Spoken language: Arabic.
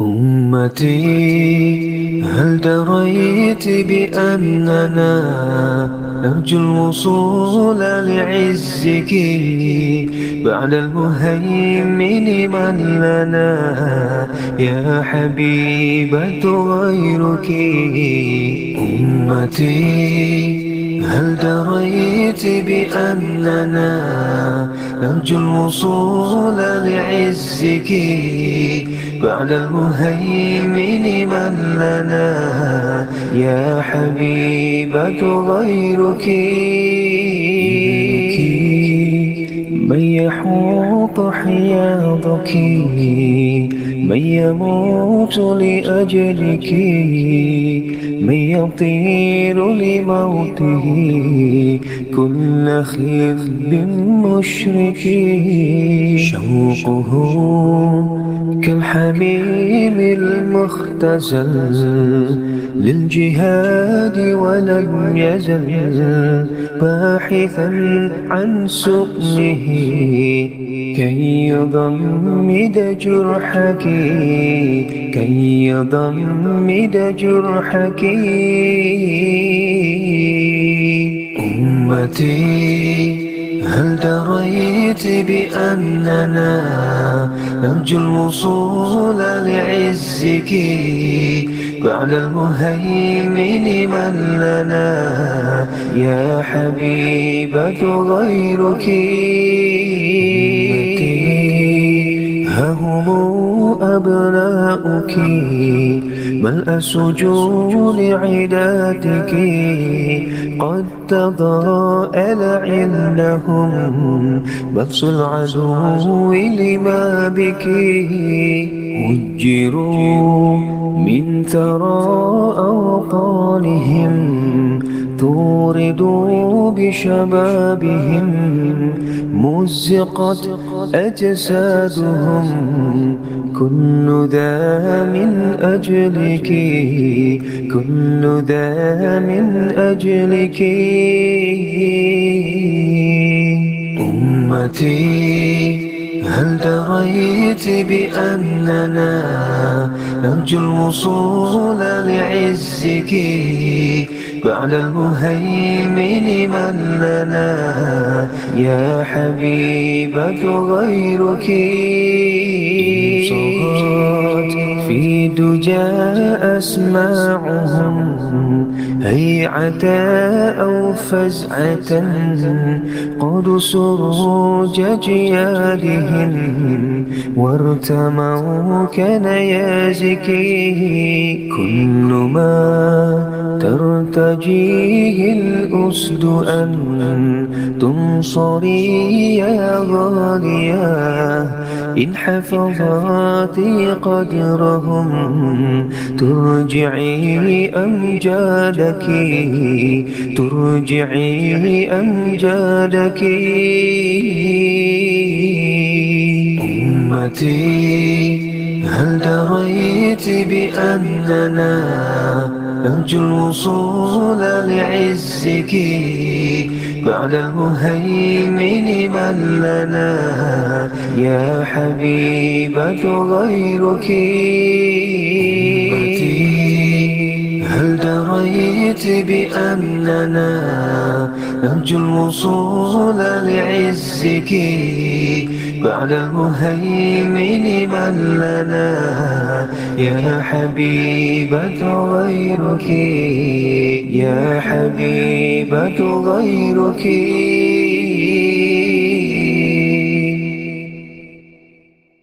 أمتي هل دريت بأننا نرجو الوصول لعزك؟ بعد المهيمن من لنا يا حبيبة غيرك. أمتي هل دريت بأننا نرجو الوصول لعزك؟ بعد المهيمن من لنا. يا حبيبة غيرك. من يحوط حياضك. من يموت لأجلك من يطير لموته كل خذب مشرك شوقه كالحميم المختزل للجهاد ولم يزل باحثا عن سؤله كي يضمد جرحك كي يضمد جرحك. أمتي هل دريت بأننا نرجو الوصول لعزك؟ بعد المهيمن من لنا يا حبيبة غيرك. هم أبناؤك؟ ملء سجون عداتك قد تضاءل عندهم بطس العدو لما بك؟ هجروا من ثرى أوطانهم. توردوا بشبابهم مزقت أجسادهم كل ذا من أجلك كل ذا من أجلك. أمتي هل دريت بأننا نرجو الوصول لعزك؟ بعد المهيمن من لنا يا حبيبة غيرك. في دجى أسماعهم. هيعة أو فزعة. قد سروج جيادهم. وارتموا كنيازك كل ما ترتجيه الأسد أن تنصري يا غالية إن حفظت قدرهم ترجعي أمجادك. ترجعي أمجادك. أمتي هل دريت بأننا نرجو الوصول لعزك بعد المهيمن من لنا. يا حبيبة غيرك. هل دريت بأننا نرجو الوصول لعزك بعد المهيمن من لنا. يا حبيبة غيرك يا حبيبة غيرك.